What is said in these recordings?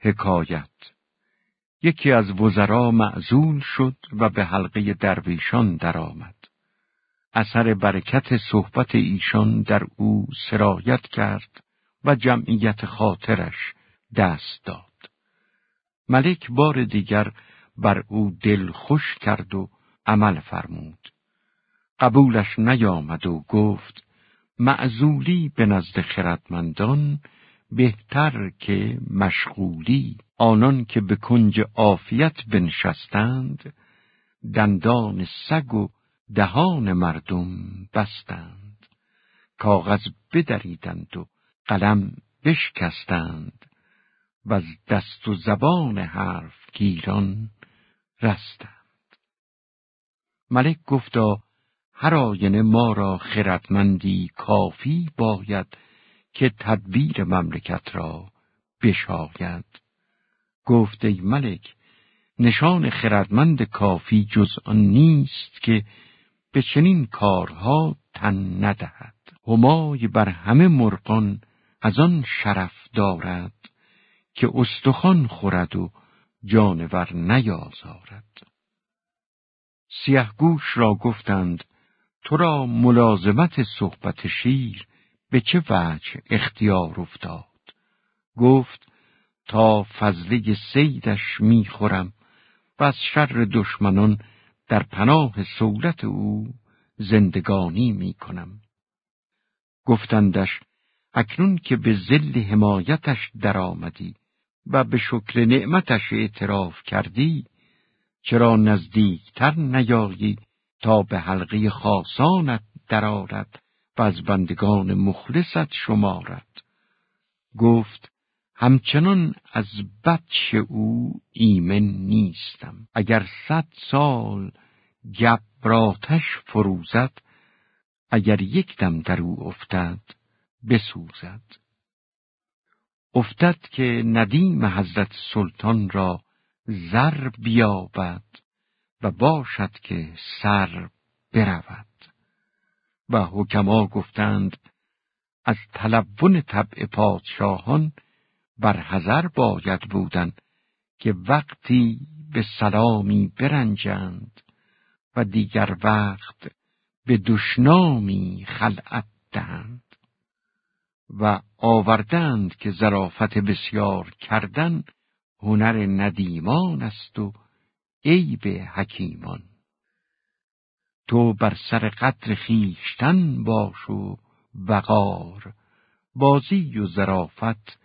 حکایت یکی از وزرا معزول شد و به حلقه درویشان درآمد. اثر برکت صحبت ایشان در او سرایت کرد و جمعیت خاطرش دست داد. ملک بار دیگر بر او دل خوش کرد و عمل فرمود. قبولش نیامد و گفت معزولی به نزد خردمندان بهتر که مشغولی آنان که به کنج عافیت بنشستند دندان سگ و دهان مردم بستند. کاغذ بدریدند و قلم بشکستند. و از دست و زبان حرف گیران رستند. ملک گفتا هر آینه ما را خردمندی کافی باید که تدبیر مملکت را بشاید. گفت ای ملک نشان خردمند کافی جز آن نیست که به چنین کارها تن ندهد. همای بر همه مرغان از آن شرف دارد که استخوان خورد و جانور نیازارد. سیهگوش را گفتند تو را ملازمت صحبت شیر به چه وجه اختیار افتاد؟ گفت تا فضله سیدش می‌خورم و از شر دشمنان در پناه سولت او زندگانی می‌کنم. گفتندش اکنون که به زل حمایتش درآمدی و به شکر نعمتش اعتراف کردی چرا نزدیکتر نیایی تا به حلقه خاصانت درآرد؟ و از بندگان مخلصت شمارد گفت همچنان از بچه او ایمن نیستم. اگر صد سال گبراتش فروزد اگر یک دم در او افتد بسوزد. افتد که ندیم حضرت سلطان را زر بیابد و باشد که سر برود. و حکما گفتند از تلون طبع پادشاهان بر حذر باید بودن که وقتی به سلامی برنجند و دیگر وقت به دشنامی خلعت دهند و آوردند که زرافت بسیار کردن هنر ندیمان است و عیب حکیمان. تو بر سر قدر خیشتن باش و وقار بازی و زرافت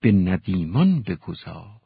به ندیمان بگذار.